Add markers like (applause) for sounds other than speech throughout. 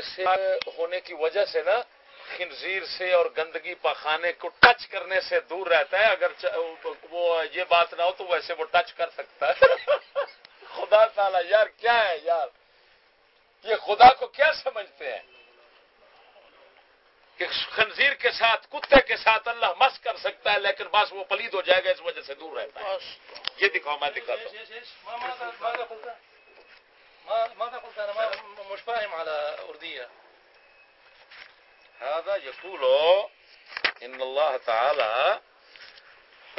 ایسے ہونے کی وجہ سے نا خنزیر سے اور گندگی پخانے کو ٹچ کرنے سے دور رہتا ہے اگر وہ یہ بات نہ ہو تو ویسے وہ ٹچ کر سکتا ہے۔ (laughs) خدا تعالی یار کیا ہے یار؟ یہ خدا کو کیا سمجھتے ہیں؟ کہ خنزیر کے ساتھ کتے کے ساتھ اللہ مس کر سکتا ہے لیکن بس وہ پلید ہو جائے گا اس وجہ سے دور رہتا ہے۔ یہ دکھاؤ میں دکھاتا ہوں۔ ماذا قلت انا مش فاهم على ارديه هذا يقول ان الله تعالى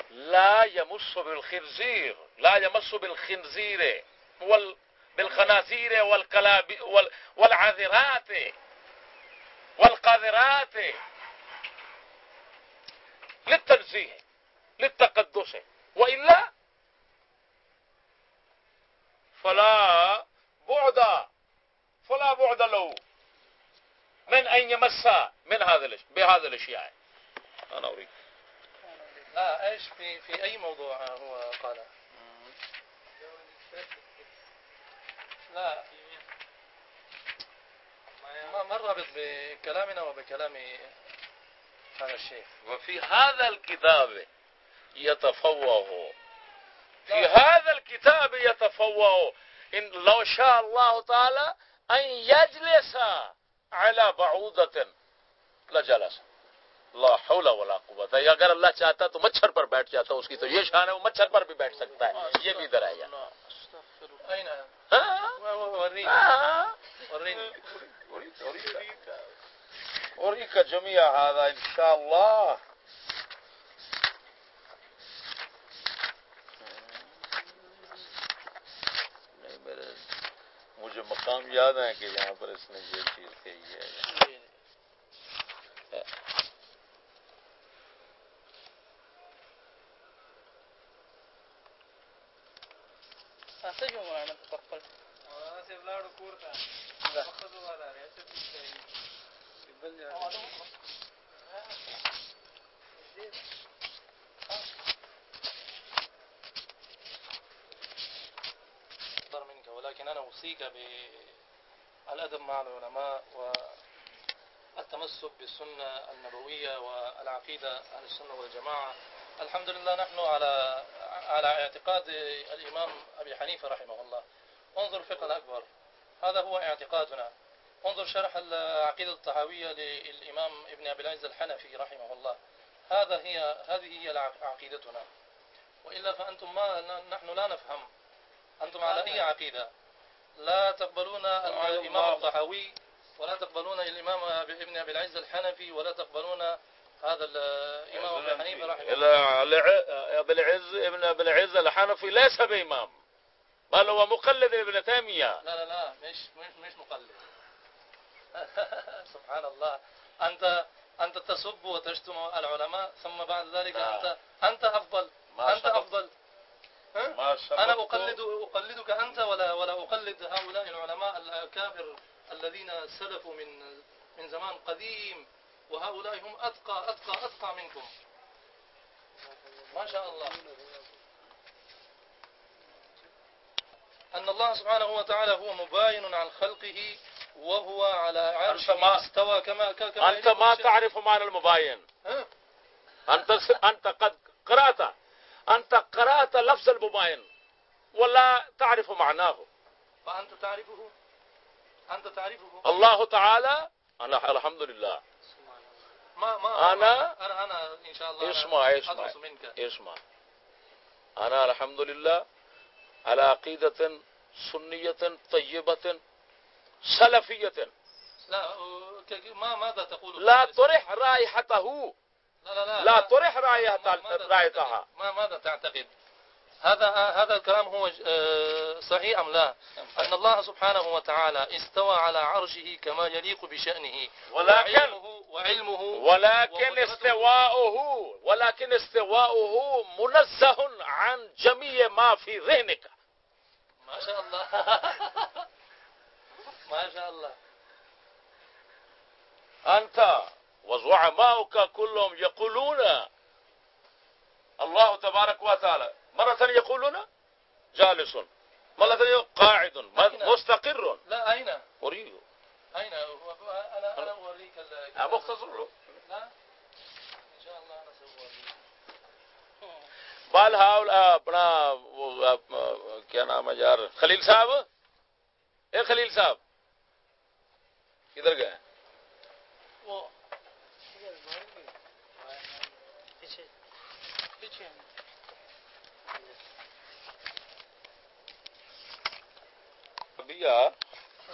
لا يمس بالخنزير، لا يمس بالخنزير، وال بالخنازير والكلاب وال والعذرات والقاذرات للتنزيه، للتقدس والا فلا بعد فلا بعد له. من أن يمس من هذا بهذا الأشياء. أنا أريد. لا إيش في في أي موضوع هو قال؟ لا. ما ما الرابط بكلامنا وبكلام هذا الشيخ. وفي هذا الكتاب يتفوه. في هذا الكتاب يتفوه. ان لو شاء الله تعالى ان يجلس على بعوده لجلس لا حول ولا قوت. اگر اللہ چاہتا تو مچھر پر بیٹھ جاتا، اس کی تو یہ شان ہے، وہ مچھر پر بھی بیٹھ سکتا ہے۔ یہ بھی ادھر آیا اور کا جمعہ ان شاء الله مجھے مقام یاد ہے کہ یہاں پر اس نے یہ چیز کہی ہے۔ ولكن أنا أوصيك بالأدب مع العلماء والتمسك بالسنة النبوية والعقيدة عن السنة والجماعة. الحمد لله نحن على على اعتقاد الإمام أبي حنيفة رحمه الله. انظر الفقه الأكبر. هذا هو اعتقادنا. انظر شرح العقيدة الطحاوية للإمام ابن أبي العز الحنفي رحمه الله. هذا هي هذه هي عقيدتنا. وإلا فأنتم ما نحن لا نفهم. أنتم على أي عقيدة؟ لا تقبلون الإمام الطحاوي ولا تقبلون الإمام ابن أبي العز الحنفي ولا تقبلون هذا الإمام أبي حنيفة رحمه الله. أبي العز ابن أبي العز الحنفي ليس بإمام. بل هو مقلد ابن تيمية. لا لا لا مش مش مش مقلد. (laughs) سبحان الله. أنت أنت تسب وتشتم العلماء ثم بعد ذلك أنت أنت أفضل. أنت أفضل. أنا أقلد أقلدك أنت ولا ولا أقلد هؤلاء العلماء الأكابر الذين سلفوا من من زمان قديم وهؤلاء هم أتقى أتقى أتقى منكم. ما شاء الله. أن الله سبحانه وتعالى هو مباين عن خلقه وهو على عرشه استوى كما كما أنت ما تعرف معنى المباين. أنت أنت قد قرأت. أنت قرأت لفظ المباين ولا تعرف معناه. فأنت تعرفه؟ أنت تعرفه؟ الله تعالى أنا الحمد لله. ما ما أنا أنا أنا إن شاء الله اسمع اسمع منك. اسمع أنا الحمد لله على عقيدة سنية طيبة سلفية. لا ما ماذا تقول؟ لا طرح رائحته. لا لا لا لا طرح رائحتها ما ماذا تعتقد؟ هذا هذا الكلام هو صحيح أم لا؟ أن الله سبحانه وتعالى استوى على عرشه كما يليق بشأنه. ولكن وعلمه ولكن استواؤه ولكن استواؤه منزه عن جميع ما في ذهنك. ما شاء الله. (laughs) ما شاء الله. أنت وزعماؤك كلهم يقولون الله تبارك وتعالى مرة يقولون جالس مرة قاعد مستقر لا أين أريد أين انا انا اوريك مختصر. له لا؟ ان شاء الله انا ساوريك بال ہاؤل اپنا کیا نام ہے یار؟ خلیل صاحب؟ اے خلیل صاحب کدھر گئے وہ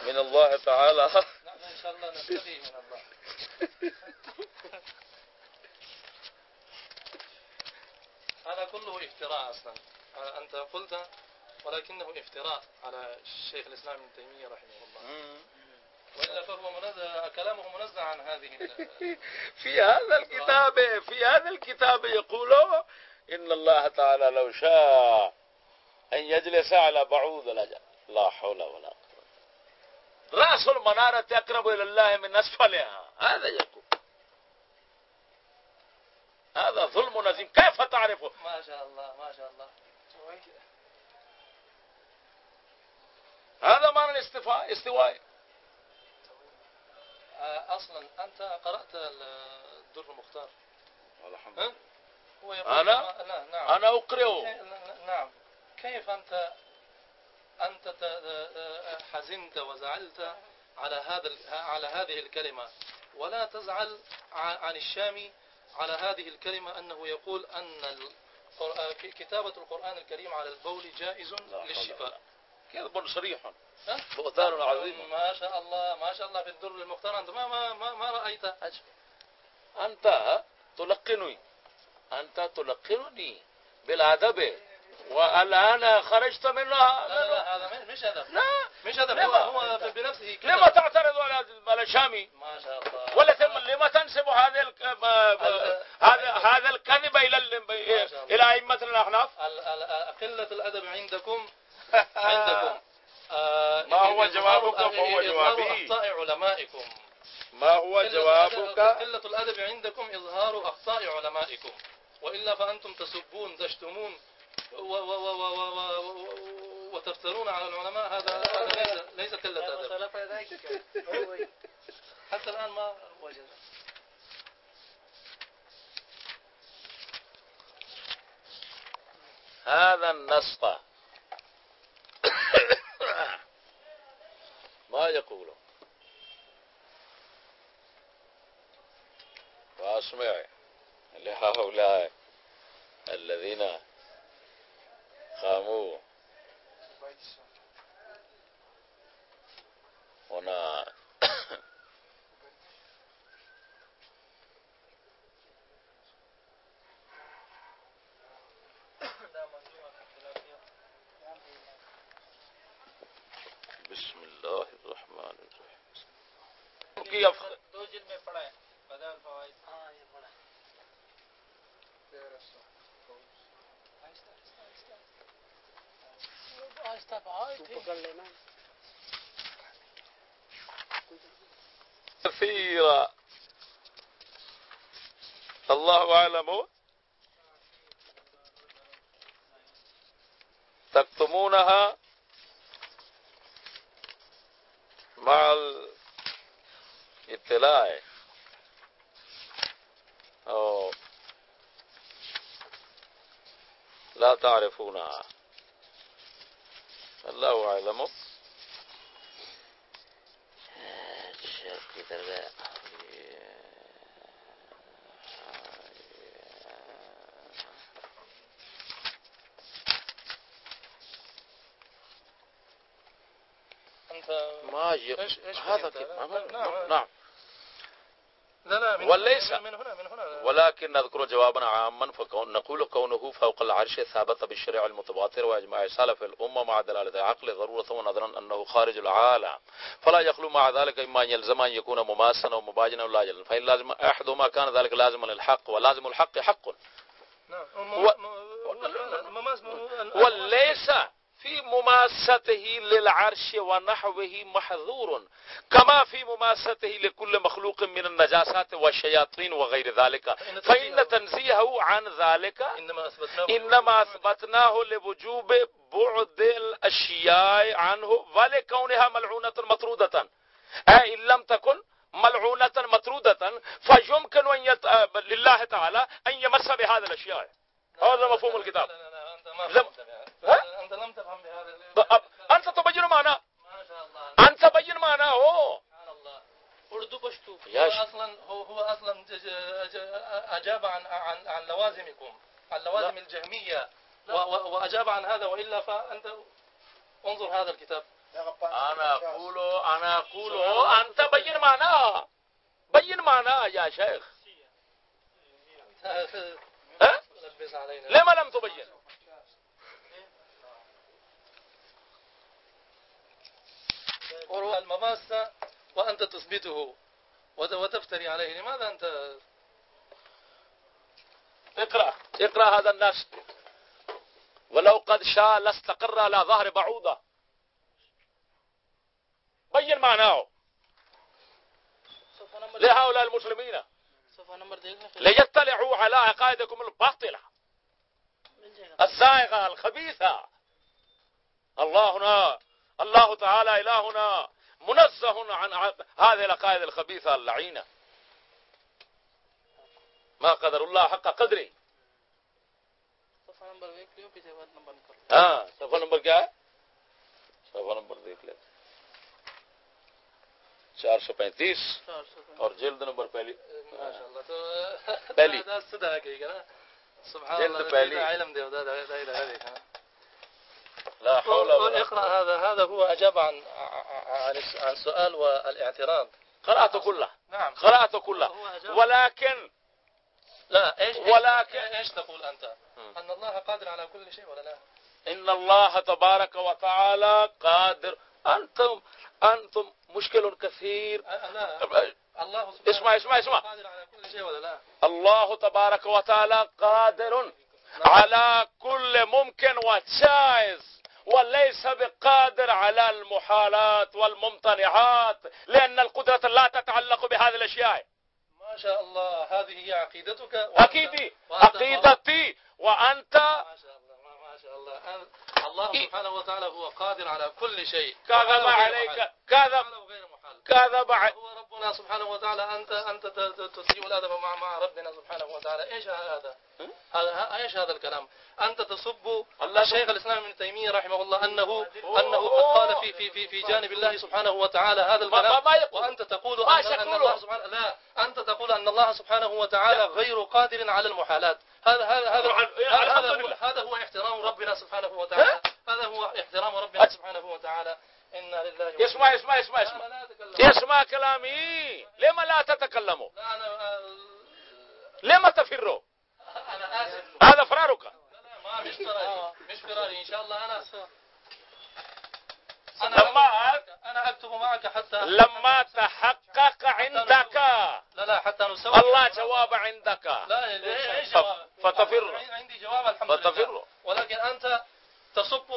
من الله تعالى نحن ان شاء الله نستفي من الله هذا كله افتراء اصلا انت قلت ولكنه افتراء على الشيخ الاسلام ابن تيميه رحمه الله والا فهو منزه كلامه منزه عن هذه (laughs) في هذا الكتاب في هذا الكتاب يقول ان الله تعالى لو شاء ان يجلس على بعوض لا حول ولا قوه راس المنارة أقرب إلى الله من أسفلها. هذا يقول. هذا ظلم نزيم. كيف تعرفه؟ ما شاء الله ما شاء الله. هذا معنى الاستواء استواء. اصلا انت قرات الدر المختار. الحمد لله هو يقول انا نعم. انا اقراه نعم. كيف انت أنت حزنت وزعلت على هذا على هذه الكلمة؟ ولا تزعل عن الشامي على هذه الكلمة أنه يقول أن كتابة القرآن الكريم على البول جائز للشفاء. كذب صريح بغتان عظيم. ما شاء الله ما شاء الله في الدر المختار أنت ما ما ما, ما رأيت؟ أنت تلقنني. أنت تلقنني بالأدب. والآن خرجت منها لا لا هذا. مش هدف لا. مش هدف هو, هو بنفسه كده لما تعترض على على الشامي ما شاء الله. ولا ثم لما تنسب هذا هذا هذا الكذب الى الى ائمتنا الاحناف قله الادب عندكم ما هو جوابك؟ فهو جوابي؟ اخطاء علمائكم. ما هو جوابك؟ قله الادب عندكم اظهار اخطاء علمائكم. والا فانتم تسبون تشتمون وتفترون على العلماء. هذا هذا ليس ليس قلة أدب. حتى الآن ما وجد. هذا النسق ما يقول واسمع لهؤلاء الذين الذین خامو ہونا دو جلد میں پڑھا ہے۔ بدل فوائد۔ ہاں یہ پڑھا ہے۔ كثيرا الله أعلم تكتمونها بعض اطلاع ہے۔ أو لا تعرفونها اللہ عالم کدھر گیا ما هذا نعم لا. لا من وليس. من هنا من هنا. ولكن نذكر جوابا عاما فكون نقول كونه فوق العرش ثابت بالشرع المتواتر واجماع سلف الامه مع دلاله العقل ضروره ونظرا انه خارج العالم. فلا يخلو مع ذلك اما ان يلزم ان يكون مماسا او مباجنا ولا يلزم. فان لازم احدهما كان ذلك لازما للحق ولازم الحق حق. نعم. وليس. في مماسته للعرش ونحوه محذور كما في مماسته لكل مخلوق من النجاسات والشياطين وغير ذلك فإن تنزيهه عن ذلك إنما أثبتناه لوجوب بعد الأشياء عنه ولكونها ملعونة مطرودة أي إن لم تكن ملعونة مطرودة فيمكن يت... لله تعالى أن يمس بهذه الأشياء هذا مفهوم الكتاب لا لا لا أنت ما لم- فهمت ها؟ بهذا. أنت لم تفهم بهذا طب أنت تبين معناه ما شاء الله أنت تبين معناه سبحان الله اردو پشتو۔ يا هو ش- اصلا هو هو اصلا ج- ج- ج- اجاب عن عن عن لوازمكم عن لوازم لا. الجهميه و- و- واجاب عن هذا والا فانت انظر هذا الكتاب۔ أنا أقول أنا أقول أنت بين معناه بين معناه يا شيخ ها؟ لبس علينا لما لم تبين وروى المماسة وأنت تثبته وت- وتفتري عليه. لماذا أنت اقرأ. اقرأ هذا النص. ولو قد شاء لاستقر على ظهر بعوضة. بين معناه. لهؤلاء المسلمين. ليطلعوا على عقائدكم الباطلة. الزائغة الخبيثة. اللهنا الله تعالى إلهنا منزه عن هذه العقائد الخبيثة اللعينة ما قدر الله حق کر ہاں صفحہ نمبر کیا ہے؟ صفحہ نمبر دیکھ لیتے چار سو پینتیس اور جلد نمبر پہلی پہلی. جلد پہلی. دا علم دی دا دا دا هذه لا حول ولا اقرا هذا. هذا هو اجاب عن عن عن سؤال والاعتراض. قرأت كله. نعم. قرأت كله. أجاب. ولكن لا ايش ولكن- ايش تقول انت. ان الله قادر على كل شيء ولا لا؟ إن الله تبارك وتعالى قادر. أنتم أنتم مشكل كثير. أ- لا الله اسمع اسمع اسمع. قادر على كل شيء ولا لا؟ الله تبارك وتعالى قادر على كل ممكن وجائز. وليس بقادر على المحالات والممتنعات لأن القدرة لا تتعلق بهذه الأشياء ما شاء الله هذه هي عقيدتك عقيدتي وأنت- عقيدتي وأنت ما شاء الله ما ما شاء الله الله. سبحانه وتعالى هو قادر على كل شيء كذب وحاله غير عليك محال. كذب ربنا سبحانه وتعالى انت انت تسيء الادب مع مع ربنا سبحانه وتعالى ايش هذا؟ هذا ايش هذا الكلام؟ انت تسب الله الشيخ الاسلام ابن تيميه رحمه الله انه. انه قد قال في في في في جانب الله سبحانه وتعالى هذا الكلام. وانت تقول ان. الله سبحانه لا انت تقول ان الله سبحانه وتعالى غير قادر على المحالات هذا هذا هذا. هذا. هو, احترام ربنا سبحانه وتعالى هذا هو احترام ربنا سبحانه وتعالى اسمع أنا لا أتكلم. اسمع كلامي. لما لا تتكلموا لما تفروا هذا فرارك. لا لا ما مش فراري مش فراري إن شاء الله أنا أنا لما معك حتى لما تحقق عندك. لا لا حتى نسوي. الله جواب عندك. لا جواب. فتفر. عندي جواب الحمد لله. فتفر. ولكن أنت تصب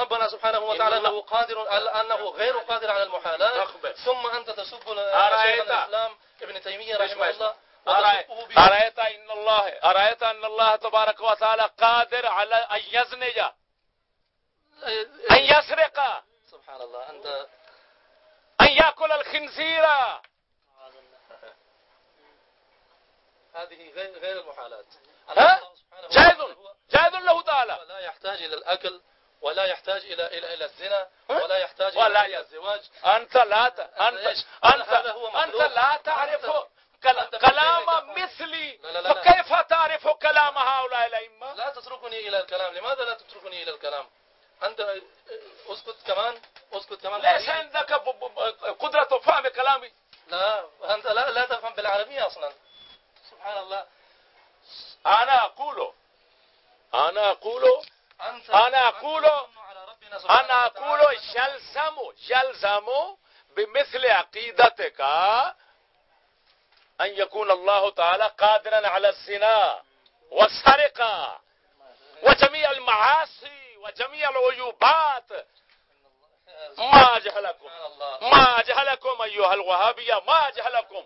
ربنا سبحانه وتعالى أنه قادر أنه غير قادر على المحالات. ثم تسب أرأيت. شيخ الإسلام ابن تيمية رحمه الله. أرأيت؟ إن الله أرأيت أن الله تبارك وتعالى قادر على أن يزني أن يسرق. سبحان الله أنت أن يأكل الخنزير. هذه غير غير المحالات جائز وتعالى هو- جائز له تعالى هو لا يحتاج إلى الأكل ولا يحتاج إلى إلى إلى الزنا ها؟ ولا يحتاج ولا إلى الزواج۔ أنت لا ت... هو أنت مخلوق. لا تعرف كلام مثلي. فكيف تعرف كلام هؤلاء الأئمة؟ لا تتركني إلى الكلام. لماذا لا تتركني إلى الكلام؟ أنت اسكت كمان اسكت كمان. ليس عندك ب... ب... قدرة فهم كلامي. لا أنت لا لا تفهم بالعربية أصلا. سبحان الله. تمن على ربنا سبحانه أنا وتعالى أقول أنه- يلزم يلزم بمثل عقيدتك أن يكون الله تعالى قادرا على الزنا والسرقة وجميع المعاصي وجميع العيوبات ما جهلكم ما جهلكم أيها الوهابية ما جهلكم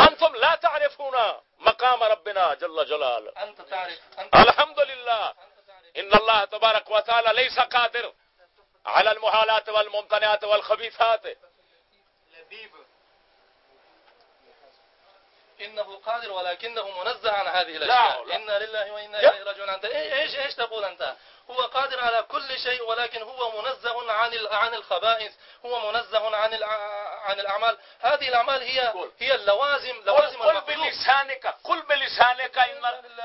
أنتم لا تعرفون مقام ربنا جل جلاله. أنت تعرف أنت الحمد لله إن الله تبارك وتعالى ليس قادر على المحالات والممتنعات والخبيثات. لبيب. انه قادر ولكنه منزه عن هذه لا، الاشياء لا. انا لله وانا. اليه راجعون. انت ايش ايش تقول انت هو قادر على كل شيء ولكن هو منزه عن عن الخبائث هو منزه عن عن الاعمال هذه الاعمال هي. هي اللوازم لوازم قل. بلسانك قل بلسانك إن,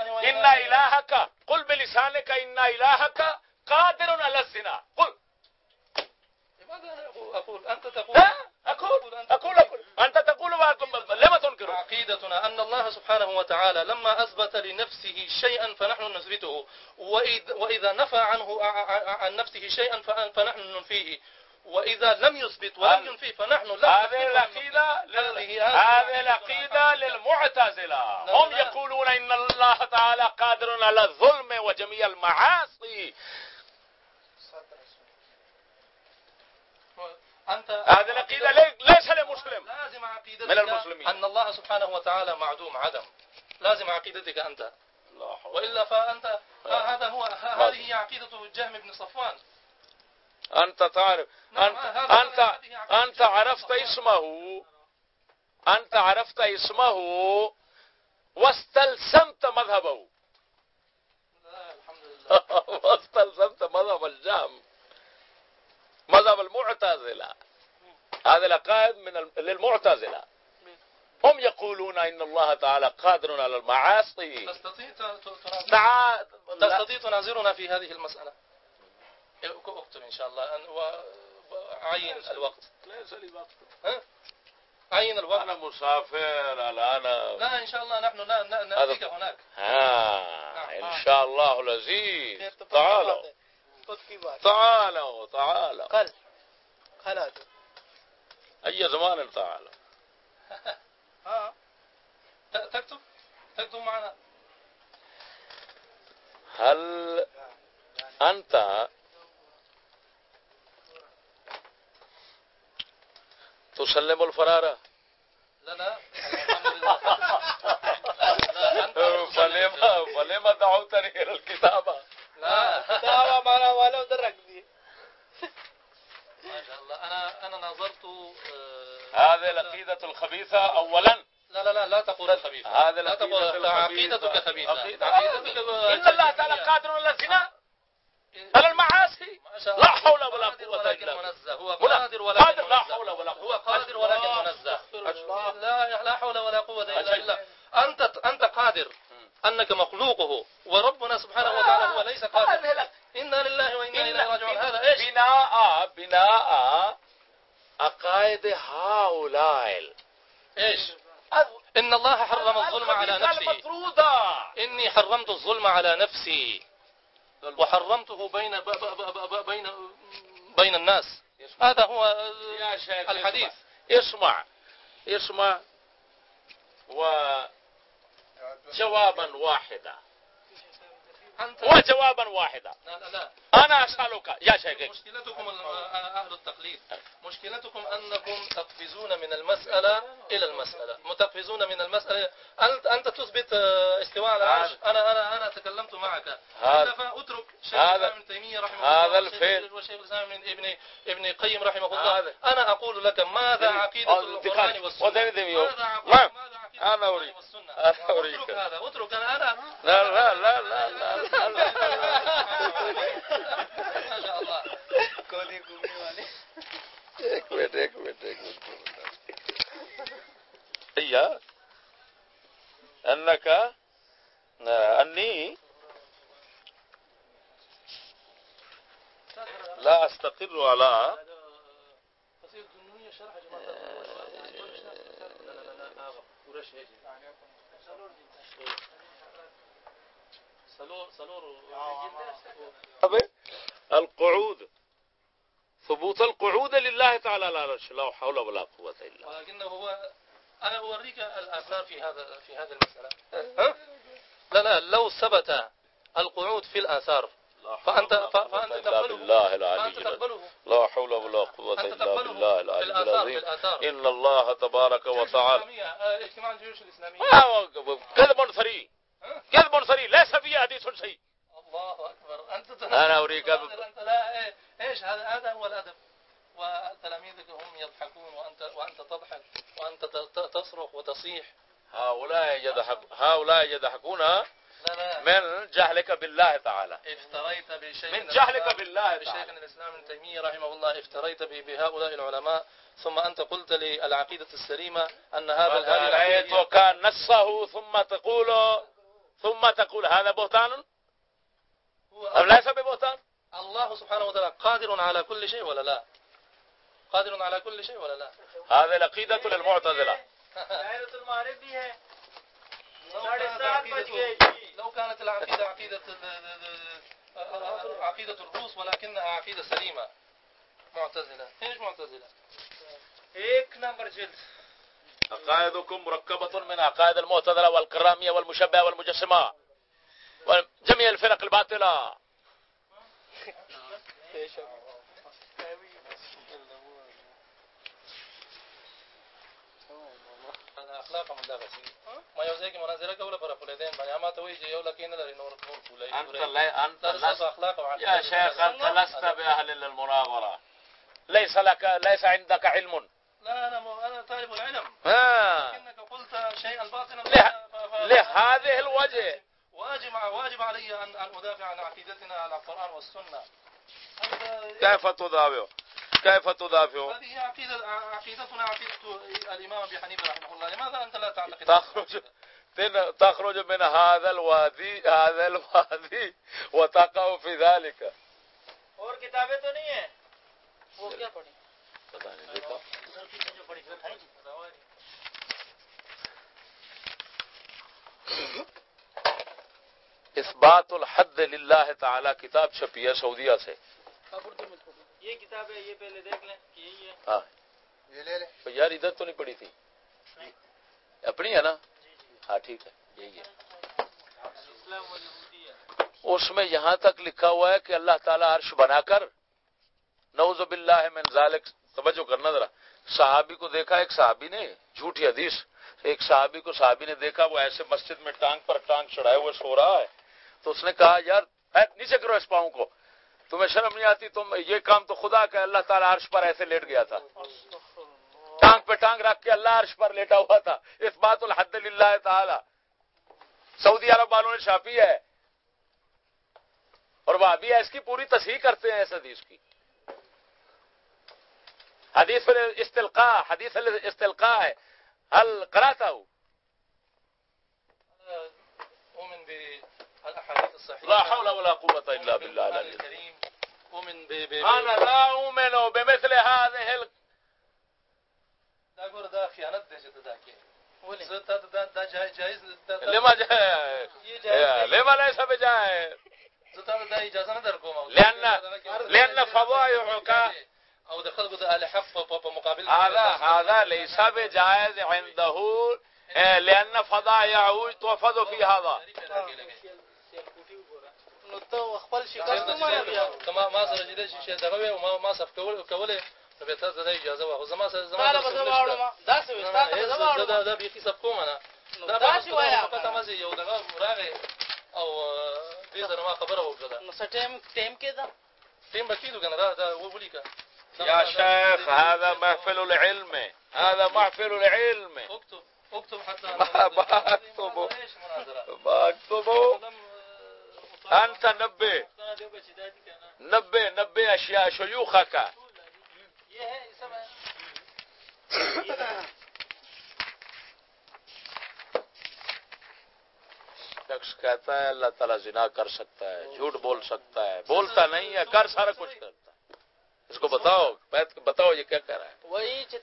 وإنا إن إلهك قل بلسانك إن إلهك قادر على الزنا. قل. لماذا أقول- اقول انت تقول لا أقول أقول أقول. أنت تقول وأنتم- لما تنكر عقيدتنا أن الله سبحانه وتعالى لما أثبت لنفسه شيئا فنحن نثبته. وإذا نفى عنه عن نفسه شيئا فنحن ننفيه. وإذا لم يثبت ولم ينفيه فنحن لا هذه. لل- هذه للمعتزلة. لا، هم. يقولون إن الله تعالى قادر على الظلم وجميع المعاصي. العقيدة لي- ليس لمسلم. لازم عقيدتك من المسلمين. أن الله سبحانه وتعالى معدوم عدم. لازم عقيدتك أنت. وإلا فأنت هذا هو هذه هي عقيدة جهم بن صفوان. أنت تعرف أنت هذا- أنت عرفت اسمه. أنت عرفت اسمه واستلزمت مذهبه. الحمد لله. (laughs) واستلزمت مذهب الجهم. مذهب المعتزلة. هذا العقائد من للمعتزلة. هم يقولون إن الله تعالى قادر على المعاصي. تستطيع تستطيع تناظرنا في هذه المسألة. اكتب إن شاء الله أن- و- عين الوقت. ليس لي وقت ها؟ عين الوقت. أنا مسافر الآن لا إن شاء الله نحن نا- نأتيك هناك. ها إن شاء الله لذيذ. تعالوا. خود کی بات۔ تعالوا تعالوا کل کل آ جاؤ أي زمان تعالوا (laughs) ها ت- تكتب تكتب معنا هل أنت تسلم الفرارة لا لا۔ (laughs) فلما فلما دعوتني إلى الكتابة لا ہمارا والا ادھر رکھ دیے۔ هذه لا لا لا لا تقول هذا لا تقول عقيدتك الله تعالى قادر على الزنا على المعاصي. ما شاء لا الله. حول ولا قادر قوة ولكن إلا بالله. منزه. هو هنا. قادر ولكن قادر لا منزه. حول ولا هو قوة قادر ولكن الله. منزه. الله. لا لا حول ولا قوة إلا أجل. بالله. أنت أنت قادر. أنك مخلوقه. وربنا سبحانه وتعالى هو ليس قادر. بناء بناء عقائد هؤلاء إيش إن الله حرم الظلم على نفسه إني حرمت الظلم على نفسي وحرمته بين بين بين الناس هذا هو الحديث اسمع اسمع وجوابا واحدا أنت وجوابا واحدا. أنا أسألك. يا شيخ. مشكلتكم أهل التقليد. مشكلتكم أنكم تقفزون من المسألة إلى المسألة. متقفزون من المسألة. أنت أنت تثبت استواء على العرش. هذا- أنا أنا أنا تكلمت معك. هذا- إلا فأترك شيخ هذا- ابن تيمية رحمه هذا الله الفعل. وشيخ الإسلام من ابن ابن قيم رحمه الله. هذا- أنا أقول لك ماذا. والسنة؟ ودني دميو. ماذا. والسنة؟ أنا أريد. اترك هذا. اترك أنا أنا لا لا لا لا لا. (laughs) لا لا ایک منٹ ایک منٹ ایک منٹ لا على قصيدة النونية شرح جماعة لا لا لا لا پورا شيء سلور سلور القعود. ثبوت القعود لله تعالى العرش لا حول ولا قوة إلا ولكنه هو أنا أوريك الآثار في هذا في هذه المسألة. ها؟ لا لا لو ثبت القعود في الآثار فأنت ف- فأنت تقبله. بالله العلي تقبله. لا حول ولا قوة إلا تقبله بالله العلي العظيم. إن الله تبارك وتعالى اجتماع الجيوش الإسلامية. آه، كذب ثري ها؟ كذب ثري ليس في حديث شيء الله أكبر أنت أنا أريك أنت لا ايش هذا هذا هو الادب وتلاميذك هم يضحكون وانت وانت تضحك وانت تصرخ وتصيح. هؤلاء يضحك هؤلاء يضحكون من جهلك بالله تعالى. افتريت بشيء من جهلك بالله بشيخ الاسلام ابن تيميه رحمه الله افتريت بهؤلاء العلماء. ثم انت قلت للعقيده السليمه ان هذا هي- رأيتك نصه ثم تقول ثم تقول هذا بهتان؟ هو أم ليس ببهتان؟ الله سبحانه وتعالى قادر على كل شيء ولا لا؟ قادر على كل شيء ولا لا؟ هذه العقيدة للمعتزلة. دائرة المعارف بھی ہے لو كانت العقيدة عقيدة ال- ال- ال- عقيدة الروس ولكنها عقيدة سليمة. معتزلة. ايش معتزلة؟ ایک نمبر جلد. عقائدكم مركبة من عقائد المعتزلة والكرامية والمشبهة والمجسمة وجميع الفرق الباطلة. اخلاق من دغه شي ما یو ځای کې مناظره کوله پر خپل دین باندې ما ته وایي چې یو لکه نه لري نور نور کولای أنت, لا لست اخلاق يا شيخ لست لك ليس عندك علم. لا انا م- انا طالب العلم ها لكنك قلت شيئا باطلا له- ف- ف- لهذه الوجه واجب واجب علي ان ان ادافع عن عقيدتنا على القران والسنه كيف تدافع كيف تدافع هذه عقيدة عقيدتنا عقيدة الإمام أبي حنيفة رحمه الله لماذا أنت لا تعتقد تخرج تن- تخرج من هذا الوادي هذا الوادي (laughs) وتقع في ذلك. اور کتابیں تو نہیں ہیں؟ وہ کیا پڑھی پتہ نہیں دیکھا پڑھی اثبات الحد للہ تعالی کتاب چھپی ہے سعودیہ سے۔ یہ کتاب ہے یہ پہلے دیکھ لیں کہ یہی ہے۔ ہاں۔ یہ لے لیں۔ تو یار ادھر تو نہیں پڑی تھی۔ اپنی ہے نا؟ ہاں ٹھیک ہے یہی ہے۔ اسلام و یہودی ہے۔ اس میں یہاں تک لکھا ہوا ہے کہ اللہ تعالیٰ عرش بنا کر نوز باللہ من ذالک توجہ کرنا ذرا۔ صحابی کو دیکھا ایک صحابی نے جھوٹی حدیث ایک صحابی کو صحابی نے دیکھا، وہ ایسے مسجد میں ٹانگ پر ٹانگ چڑھائے ہوئے سو رہا ہے۔ تو اس نے کہا، یار نیچے کرو اس پاؤں کو۔ تمہیں شرم نہیں آتی؟ تم یہ کام تو خدا کا اللہ تعالیٰ عرش پر ایسے لیٹ گیا تھا۔ ٹانگ پہ ٹانگ رکھ کے اللہ عرش پر لیٹا ہوا تھا۔ اس بات الحد للہ تعالی۔ سعودی عرب والوں نے چھاپی ہے۔ اور وہ ابھی اس کی پوری تصحیح کرتے ہیں اس حدیث کی۔ حدیث استلقاء حدیث استلقاء ہے۔ کراتا ہوں أؤمن بالأحاديث الصحيحة. لا حول ولا قوة إلا بالله العلي. الكريم. أؤمن ب أنا لا أؤمن بمثل هذه ال... دا ګور دا خیانت دی چې ته دا کې زه تا ته دا دا جای- جایز دا- لما جاء لما ليس بجائز. زه تا ته دا اجازه نه درکوم. لأن لأن فضائحك او د خلکو د اهل حق په- مقابل هذا هذا ليس بجائز عنده. آه، لأن فضائعه تحفظ في هذا. نو ته خپل شکست ما ما سره شي دغه ما ما صف کول کولې نو به تاسو د اجازه واخو زما سره زما سره ته دا- دا واړم دا بیخي سب کوم نه. دا مزه یو دغه او دې سره ما خبره وکړه. نو څه ټایم کې ده؟ ټیم بکیدو کنه؟ دا دا ولیکه. يا شيخ هذا محفل العلم. هذا محفل العلم. اكتب اكتب حتى ما- مكتوب لم- أنت نبه. نبه نبه أشياء شيوخك یہ ہے یہ سب ہے شخص کہتا ہے اللہ تعالیٰ زنا کر سکتا ہے جھوٹ بول سکتا ہے۔ بولتا نہیں ہے کر سارا کچھ ہے اس کو بتاؤ بتاؤ یہ کیا کہہ رہا ہے۔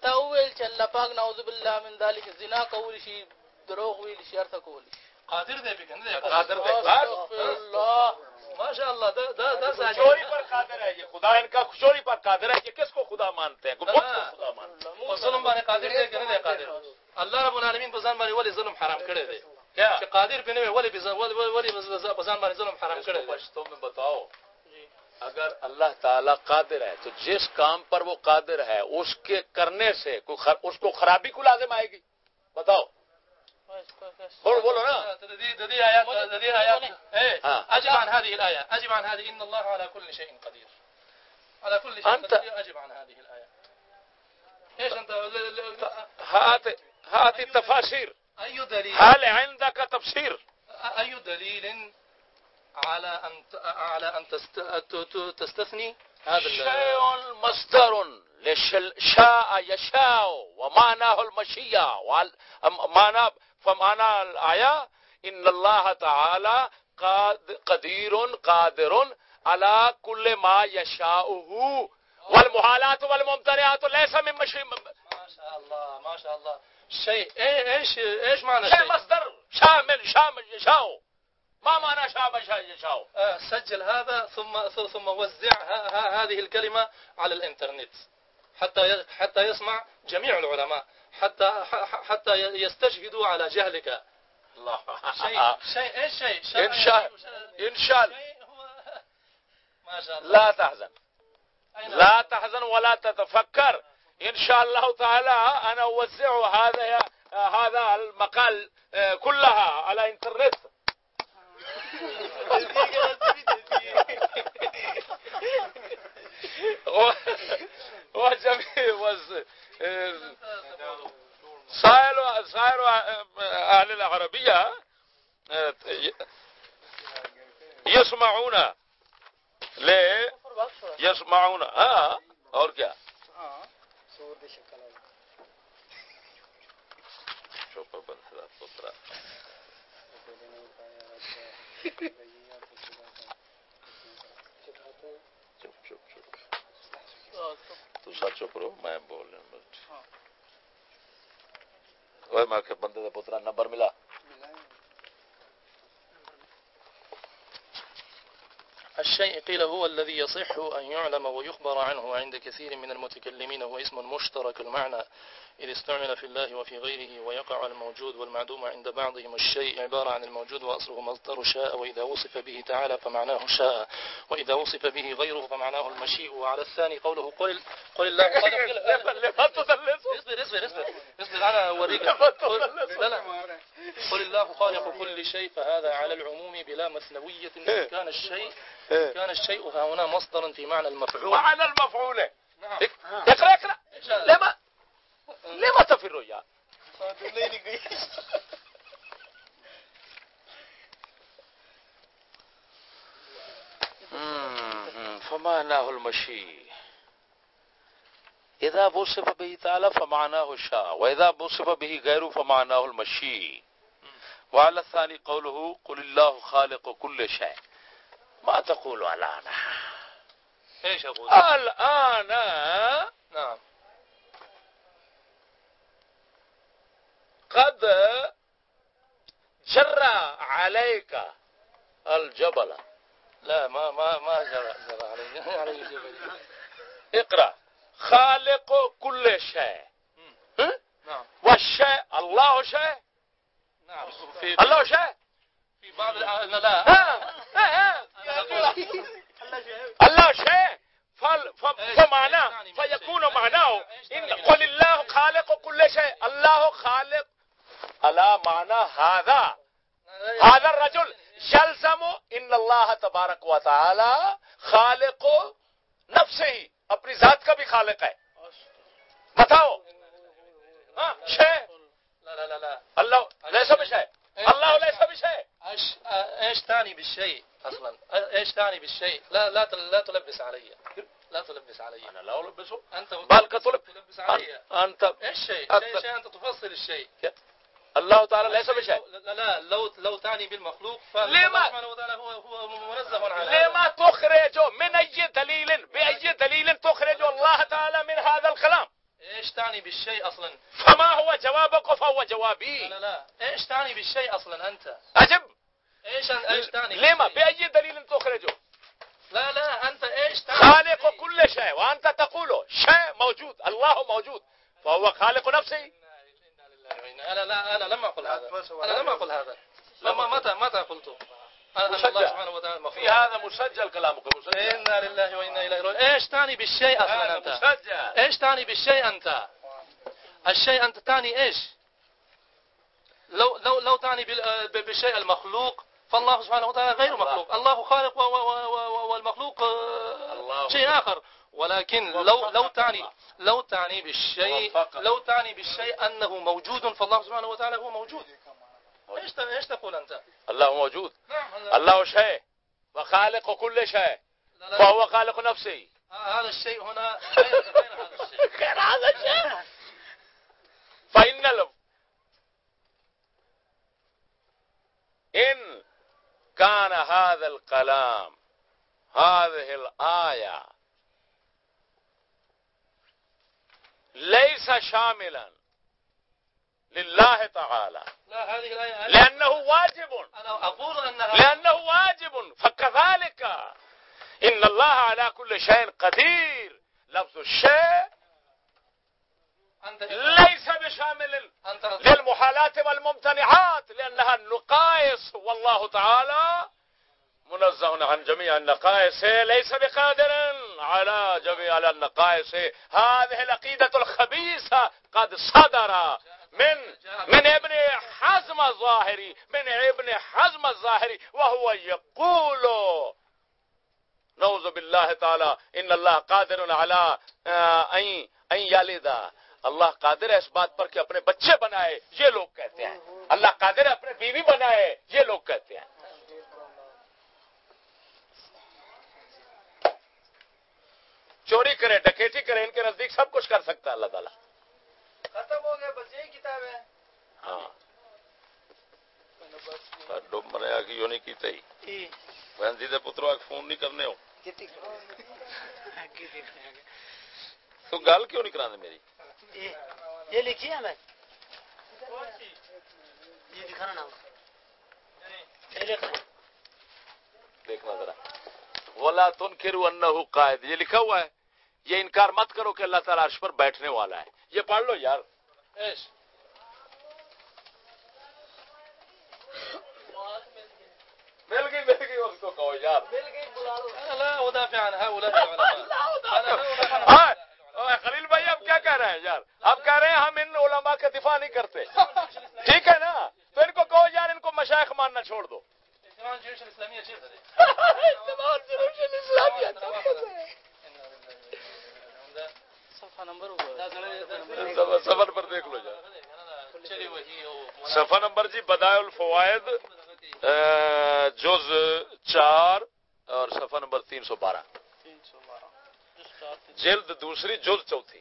تا وویل چې الله پاک نعوذ بالله من ذلک زنا کول شي دروغ ویل شي ارته کول قادر دی به کنه قادر دی. استغفر الله ماشاء الله دا دا دا چوری پر قادر ہے یہ۔ خدا ان کا چوری پر قادر ہے یہ کس کو خدا مانتے ہیں؟ بت کو خدا مانتے ہیں۔ ظلم باندې قادر دی کنه دی قادر؟ الله رب العالمین ځان باندې ولې ظلم حرام کړی دی کیا؟ چې قادر په نه وي ولې په ځان ولې ولې په ځان باندې ظلم حرام کړی دی پشتو میں بتاؤ۔ اگر اللہ تعالیٰ قادر ہے تو جس کام پر وہ قادر ہے اس کے کرنے سے. اس کو خرابی کو لازم آئے گی۔ بتاؤ۔ بولو بولو نا۔ د دې د دې آیات د دې آیات۔ ايه ها. اجب عن هذه الايه اجب عن هذه ان الله على كل شيء قدير على كل شيء أنت- أجب عن هذه الآية إيش أنت ل- ل- هات هات التفاسير أي دليل هل عندك تفسير أي دليل على أن ت- على أن ت- تستثني؟ هذا شيء مصدر لشل شاء يشاء ومعناه المشيئة معنى فمعنى الآية إن الله تعالى قدير قادر على كل ما يشاءه والمحالات والممتنعات ليس من مشي ما شاء الله ما شاء الله. شيء ايش ايش معنى شيء مصدر شامل شامل يشاء ما معنى يشاء آه، سجل هذا ثم ثم وزع هذه الكلمة على الإنترنت حتى حتى يسمع جميع العلماء حتى حتى يستشهدوا على جهلك. الله. شيء (laughs) شيء ايش شيء؟ إن شاء إن شاء (laughs) ما شاء الله. لا تحزن. لا تحزن ولا تتفكر. إن شاء الله تعالى أنا أوزع هذا هذا المقال كلها على إنترنت. و- وجميع وز- آه، سائر سائر أهل العربية آه، ي- يسمعون ليه يسمعون ہاں اور کیا چوپا بند پترا چپ چپ چپ تو سا چپ رہو میں بول رہا ہوں اوے میں کہ بندے دا پترا نمبر ملا الشيء قيل هو الذي يصح أن يعلم ويخبر عنه عند كثير من المتكلمين هو اسم مشترك المعنى. إذ استعمل في الله وفي غيره ويقع الموجود والمعدوم عند بعضهم الشيء عبارة عن الموجود وأصله مصدر شاء وإذا وصف به تعالى فمعناه شاء وإذا وصف به غيره فمعناه المشيء. وعلى الثاني قوله قل قل الله لما (laughs) تدلسوا اصبر اصبر اصبر اوريك لما تدلسوا لا لا قل الله خالق كل شيء فهذا على العموم بلا مثنوية إن كان الشيء كان الشيء ها هنا مصدرا في معنى المفعول. وعلى المفعول. نعم. اقرا اقرا لما لما تفروا يا. فمعناه المشي. إذا وصف به تعالى فمعناه الشاء وإذا وصف به غيره فمعناه المشي. وعلى الثاني قوله قل الله خالق كل شيء. ما تقول الآن. ايش اقول الآن نعم. قد جرى عليك الجبل. لا ما ما ما جرى جرى علي (laughs) علي جبل. اقرأ. خالق كل شيء؟ نعم. والشيء الله شيء؟ نعم. الله شيء؟ في بعض الأ- لا لا ها ها ها الله شيء فال- ف- فمعناه فيكون معناه إن قل الله خالق كل شيء الله خالق. على معنى هذا هذا الرجل. يلزم ان اللہ تبارک و تعالی خالق نفسه ہی اپنی ذات کا بھی خالق ہے. بتاؤ. ہاں. شے. لا لا لا لا. اللہ ليس بشيء ايش ايش تعني بالشيء اصلا ايش تعني بالشيء. لا لا لا تلبس علي. لا تلبس علي. انا لا البسه انت بل تلبس علي. انت ايش شيء؟ شيء؟ انت تفصل الشيء. الله تعالى ليس بشيء. لا لا لو لو تعني بالمخلوق ليه ما- فالله سبحانه وتعالى هو هو منزه عن لما تخرج من اي دليل؟ باي دليل تخرج الله تعالى من هذا الكلام. ايش تعني بالشيء اصلا فما هو جوابك فهو جوابي. لا لا ايش تعني بالشيء اصلا انت عجب ايش ايش تعني لما بالشيء؟ باي دليل تخرجه لا لا انت ايش تعني خالق؟ كل شيء وانت تقول شيء موجود الله موجود. فهو خالق نفسه؟ انا لا انا لم اقل هذا. انا لم اقل هذا. لما متى متى قلت؟ انا أن مسجل. الله سبحانه وتعالى في هذا مسجل كلامك مسجل. انا لله وانا اليه راجعون. ايش تعني بالشيء اصلا هذا انت مسجل. ايش تعني بالشيء انت الشيء انت تعني ايش لو لو لو ب- بالشيء المخلوق فالله سبحانه وتعالى غير. مخلوق. الله خالق والمخلوق شيء اخر ولكن لو لو تعني لو تعني بالشيء لو تعني بالشيء انه موجود فالله سبحانه وتعالى هو موجود. ايش ايش تقول انت؟ الله موجود. الله شيء. وخالق كل شيء. فهو خالق نفسه. هذا الشيء هنا غير هذا الشيء. (laughs) غير هذا الشيء. فإن. إن كان هذا الكلام هذه الآية. ليس شاملا لله تعالى. لا هذه الآية لأنه واجب. أنا أقول أنها لأنه واجب. فكذلك إن الله على كل شيء قدير. لفظ الشيء ليس بشامل للمحالات والممتنعات لأنها النقائص. والله تعالى منزه عن جميع النقائص. ليس بقادر على جميع النقائص. هذه العقيدة الخبيثة قد صدر من من ابن حزم الظاهري من ابن حزم الظاهري وهو يقول نعوذ بالله تعالى ان الله قادر على ان ان يلد اللہ قادر ہے اس بات پر کہ اپنے بچے بنائے یہ لوگ کہتے ہیں۔ اللہ قادر ہے اپنے بیوی بنائے یہ لوگ کہتے ہیں۔ چوری کرے ڈکیٹی کرے ان کے نزدیک سب کچھ کر سکتا ہے اللہ تعالیٰ۔ ختم ہو گیا بس یہی کتاب ہے۔ ہاں۔ ڈوب کی تھی بہن جی پترو آگ فون نہیں کرنے ہو۔ تو گل کیوں نہیں کرانے میری؟ یہ لکھی ہے میں یہ دکھانا نام دیکھنا ذرا ولا تن انه قائد یہ لکھا ہوا ہے یہ انکار مت کرو کہ اللہ تعالیٰ عرش پر بیٹھنے والا ہے یہ پڑھ لو یار؟ مل گئی مل گئی اس کو کہو یار أنا لا أدافع عن هؤلاء العلماء أنا لا أدافع عن ہاں، هؤلاء اوے خلیل کہہ رہے ہیں یار۔ اب کہہ رہے ہیں ہم ان علماء کا دفاع نہیں کرتے۔ ٹھیک ہے نا؟ تو ان کو کہو یار ان کو مشائق ماننا چھوڑ دو۔ سفر- سفر پر دیکھ لو یار۔ صفحہ نمبر جی بدائے الفوائد جز چار اور صفحہ نمبر تین سو بارہ۔ جلد دوسری جز چوتھی۔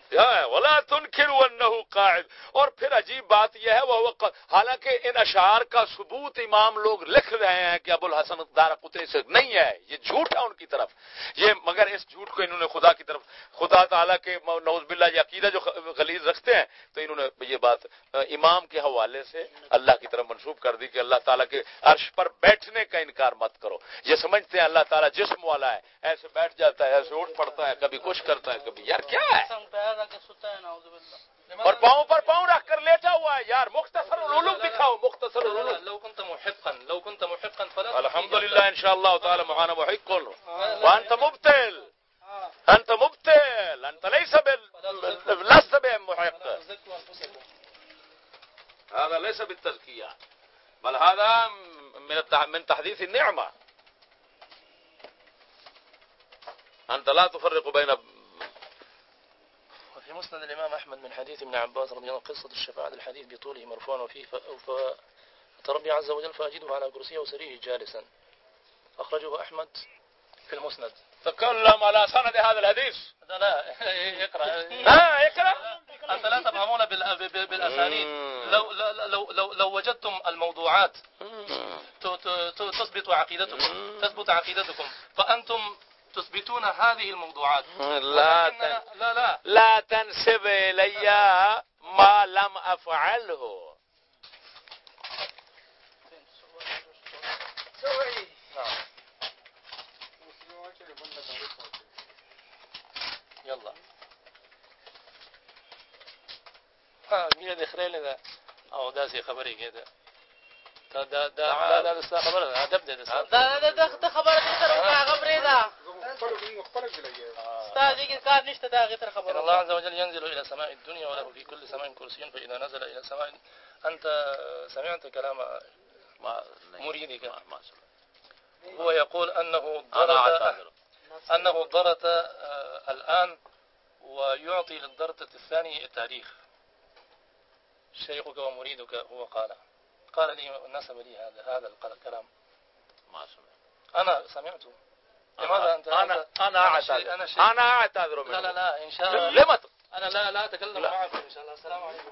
ہاں، ولا تنکروا انه قاعد۔ اور پھر عجیب بات یہ ہے، وہ حالانکہ ان اشعار کا ثبوت امام لوگ لکھ رہے ہیں کہ ابو الحسن دار قطری سے نہیں ہے، یہ جھوٹ ہے ان کی طرف۔ یہ مگر اس جھوٹ کو انہوں نے خدا کی طرف، خدا تعالیٰ کے نوز باللہ یہ عقیدہ جو غلیظ رکھتے ہیں، تو انہوں نے یہ بات امام کے حوالے سے اللہ کی طرف منسوب کر دی کہ اللہ تعالیٰ کے عرش پر بیٹھنے کا انکار مت کرو۔ یہ سمجھتے ہیں اللہ تعالیٰ جسم والا ہے، ایسے بیٹھ جاتا ہے، ایسے اٹھ پڑتا ہے، کبھی کچھ کرتا ہے، کبھی یار کیا ہے رکھ کے ستا ہے نعوذ باللہ۔ اور پاؤں پر پاؤں رکھ کر لیٹا ہوا ہے یار مختصر العلوم دکھاؤ مختصر العلوم لو كنت محقا لو كنت محقا فلا الحمد لله ان شاء الله تعالى معنا محق وانت مبتل انت مبتل انت ليس بال لست بمحق هذا ليس بالتزكيه بل هذا من من تحديث النعمه انت لا تفرق بين وفي مسند الإمام أحمد من حديث ابن عباس رضي الله عنه قصة الشفاعة الحديث بطوله مرفوع وفيه. فتربي عز وجل فأجده على كرسيه وسريه جالسا. أخرجه أحمد في المسند. تكلم على سند هذا الحديث. لا (laughs) لا اقرأ ها اقرا أنت لا تفهمون بال... بال- بالأسانيد. لو, لو, لو, لو, وجدتم الموضوعات تثبت عقيدتكم تثبت عقيدتكم فأنتم تثبتون هذه الموضوعات. (laughs) لا تن... لا لا. لا تنسب الي ما لم افعله يلا. ها مين ده. او ده زي خبري كده. ده ده ده ده ده خبر ده ده ده دا دا دا دا خبره دې سره وکړه غبرې دا ستا دې کار نشته دا إن خبره الله عز وجل ينزل إلى سماء الدنيا وله في كل سماء كرسي فإذا نزل إلى سماء أنت سمعت كلام ما مريدك. هو يقول اعتذر أنه درس آه، الآن ويعطي للدرجة الثانية التاريخ. شيخك ومريدك هو قال. قال لي نسب لي هذا هذا الكلام ما سمعت. أنا سمعته. لماذا أنت؟ انا انا اعتذر شيء انا اعتذر لا لا لا إن شاء الله. لما أنا لا لا أتكلم لا. معكم إن شاء الله. السلام عليكم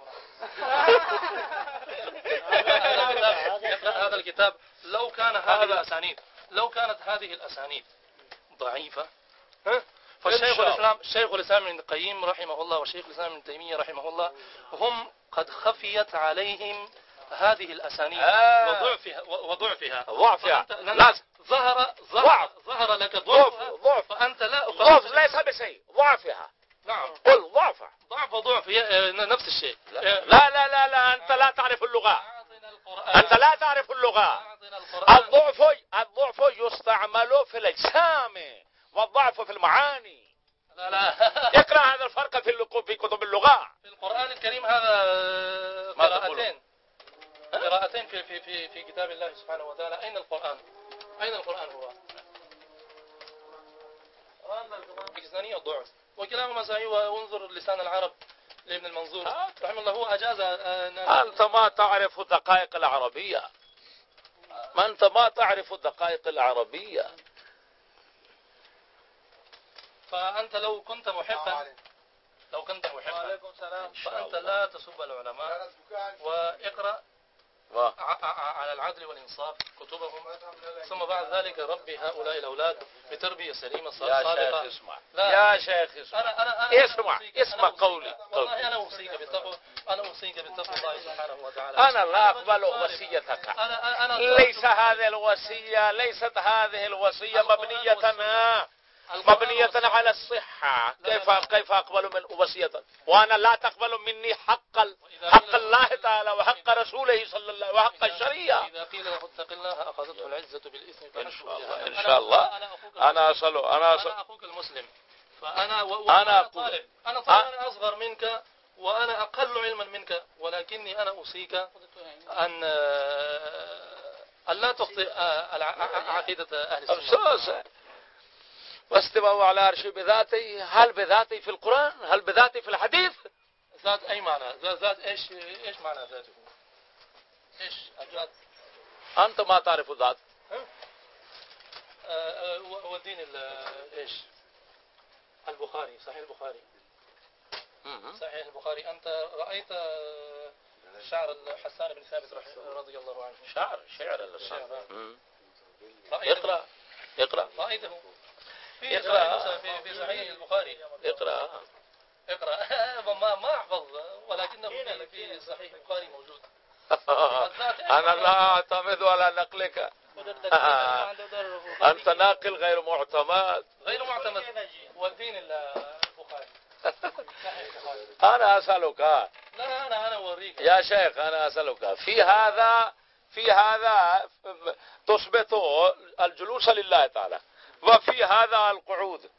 اقرأ (laughs) هذا الكتاب لو كان هذه الأسانيد لو كانت هذه الأسانيد ضعيفة ها؟ فالشيخ. الإسلام شيخ الإسلام ابن القيم رحمه الله وشيخ الإسلام ابن تيمية رحمه الله هم قد خفيت عليهم هذه الأسانيد آه. وضعفها وضعفها. ضعفها لازم. ظهر ظهر ضعف. ظهر لك ضعف ضعف فأنت لا ضعف ليس بشيء. ضعفها نعم. قل ضعفها ضعف هي- آه، نفس الشيء. لا. لا لا لا, لا. انت لا تعرف اللغة. القرآن. انت لا تعرف اللغة. الضعف الضعف يستعمل في الاجسام والضعف في المعاني. لا لا. (laughs) اقرا هذا الفرق في في كتب اللغة. في القرآن الكريم هذا قراءتين. قراءتين في في في في كتاب الله سبحانه وتعالى. أين القرآن؟ أين القرآن هو؟ باكستانية ضعف وكلاهما صحيح وانظر لسان العرب لابن المنظور. رحمه الله هو أجاز انت ما تعرف دقائق العربية. ما انت ما تعرف دقائق العربية. فأنت لو كنت محبا لو كنت محبا. وعليكم السلام. فأنت لا تسب العلماء. واقرأ و- على العدل والإنصاف كتبهم. ثم بعد ذلك ربي هؤلاء الأولاد بتربية سليمة يا صادقة. شيخ اسمع. لا. يا شيخ اسمع. أنا أنا أنا اسمع، اسمع أنا قولي. والله أنا أوصيك بالتقوى أنا أوصيك بالتقوى الله سبحانه وتعالى. انا لا اقبل وصيتك. أنا أنا ليس هذه الوصية ليست هذه الوصية مبنية. مبنية على الصحة. كيف كيف أقبل من وصية؟ وأنا لا تقبل مني حق حق الله تعالى وحق رسوله صلى الله وحق الشريعة. إذا قيل له اتق الله أخذته العزة بالإثم إن شاء الله. جهنم. شاء الله. أنا أنا أصل أخوك المسلم. طالب. أنا طالب أنا أصغر منك وأنا أقل علما منك ولكني أنا أوصيك أن أن لا تخطئ عقيدة أهل السنة. واستوى على عرش بذاته هل بذاته في القرآن؟ هل بذاته في الحديث؟ ذات أي معنى؟ ذات, ذات إيش إيش معنى ذاته؟ إيش الذات أنت ما تعرف ذات آه، آه، و- والدين ال- إيش؟ البخاري صحيح البخاري. صحيح البخاري. أنت رأيت آه، شعر حسان بن ثابت رضي الله عنه؟ شعر شعر. رأيته؟ اقرأ. اقرأ. رأيته. صحيح- في صحيح البخاري. اقرأ. اقرأ. (laughs) ما ما أحفظ ولكنه في في صحيح البخاري موجود. (laughs) أنا لا أعتمد على نقلك. (laughs) أنت ناقل غير معتمد. غير معتمد. والدين البخاري. أنا أسألك. لا أنا أنا أوريك. يا شيخ أنا أسألك. في هذا في هذا تثبت الجلوس لله تعالى. وفي هذا القعود.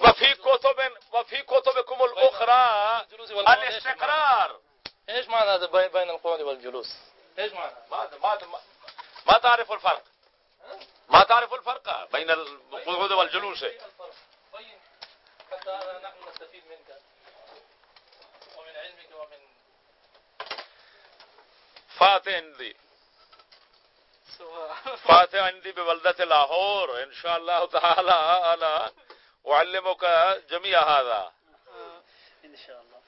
وفي كتب وفي كتبكم إيش الاستقرار ايش معنى هذا بين بين القعود والجلوس؟ ايش معنى؟ ما ما ما تعرف الفرق. ما تعرف الفرق بين القعود والجلوس. بين حتى نحن نستفيد منك. ومن علمك ومن فات عندي فات عندي ببلدة لاهور إن شاء الله تعالى أنا أعلمك جميع هذا ان شاء الله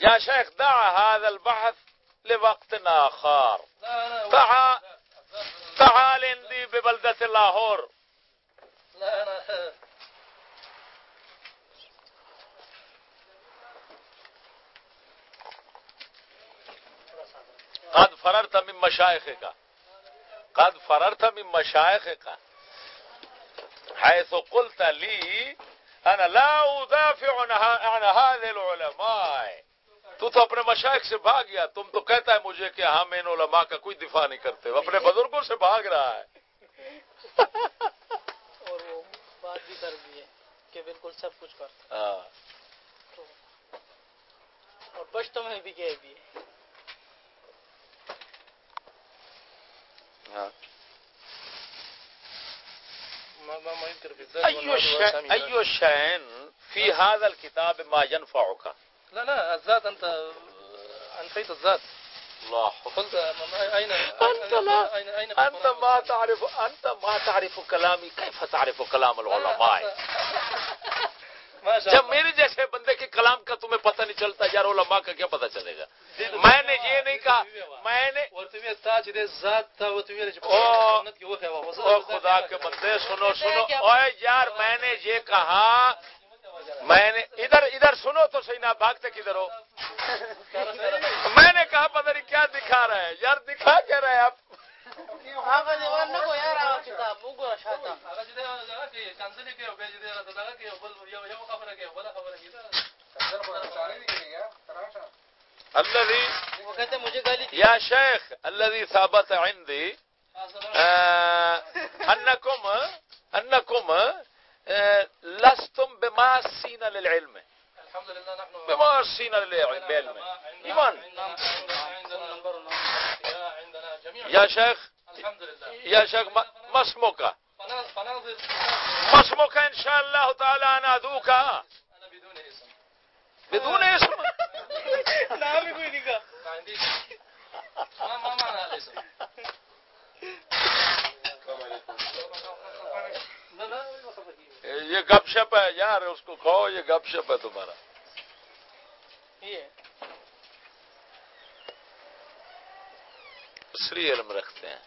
يا شيخ دع هذا البحث لوقت آخر. تعال تعال عندي ببلدة لاهور لا أنا قد من مشايخك قد فررت من مشايخك حيث قلت لي أنا لا أدافع عن هذه العلماء۔ تو تو اپنے مشائق سے بھاگ گیا۔ تم تو کہتا ہے مجھے کہ ہم ان علماء کا کوئی دفاع نہیں کرتے۔ اپنے بزرگوں سے بھاگ رہا ہے۔ اور وہ بات بھی کر دی ہے کہ بالکل سب کچھ کرتا۔ ہاں۔ اور پشتوں میں بھی کہہ دیے ہاں والمعاد شيء في هذا الكتاب ما ينفعك. لا لا الذات أنت أنفيت الذات. الله. قلت أنت لا أنت ما تعرف أنت ما تعرف كلامي. كيف تعرف كلام العلماء؟ جب میرے جیسے بندے کے کلام کا تمہیں پتہ نہیں چلتا یار علماء کا کیا پتہ چلے گا؟ میں نے یہ نہیں کہا میں نے ورته وی تا چې د ذات چې په او- جنت کې وخه و او خدا کے بندے سنو سنو۔ اوے یار میں نے یہ کہا میں نے ادھر ادھر سنو تو صحیح نہ بھاگتے کدھر ہو؟ میں نے کہا پتہ نہیں کیا دکھا رہا ہے۔ یار دکھا کیا رہا ہے آپ؟ هغه کہتے مجھے گالی دی۔ يا شيخ الذي ثابت انكم انكم آه، لستم بماسين للعلم الحمد لله نحن بماسين للعلم۔ ايمان عندنا نمبر عندنا جميع يا شيخ الحمد لله يا شيخ ما ما اسمك فنا- فناظر ما اسمك ان شاء الله تعالى انا بدون اسم بدون (laughs) اسم۔ نام ہی کوئی نہیں کہا یہ گپ شپ ہے یار اس کو کھو یہ گپ شپ ہے تمہارا۔ دوسری علم رکھتے ہیں۔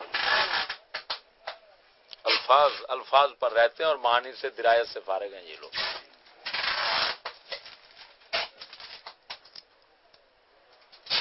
الفاظ الفاظ پر رہتے ہیں اور معنی سے درایت سے فارغ ہیں یہ لوگ۔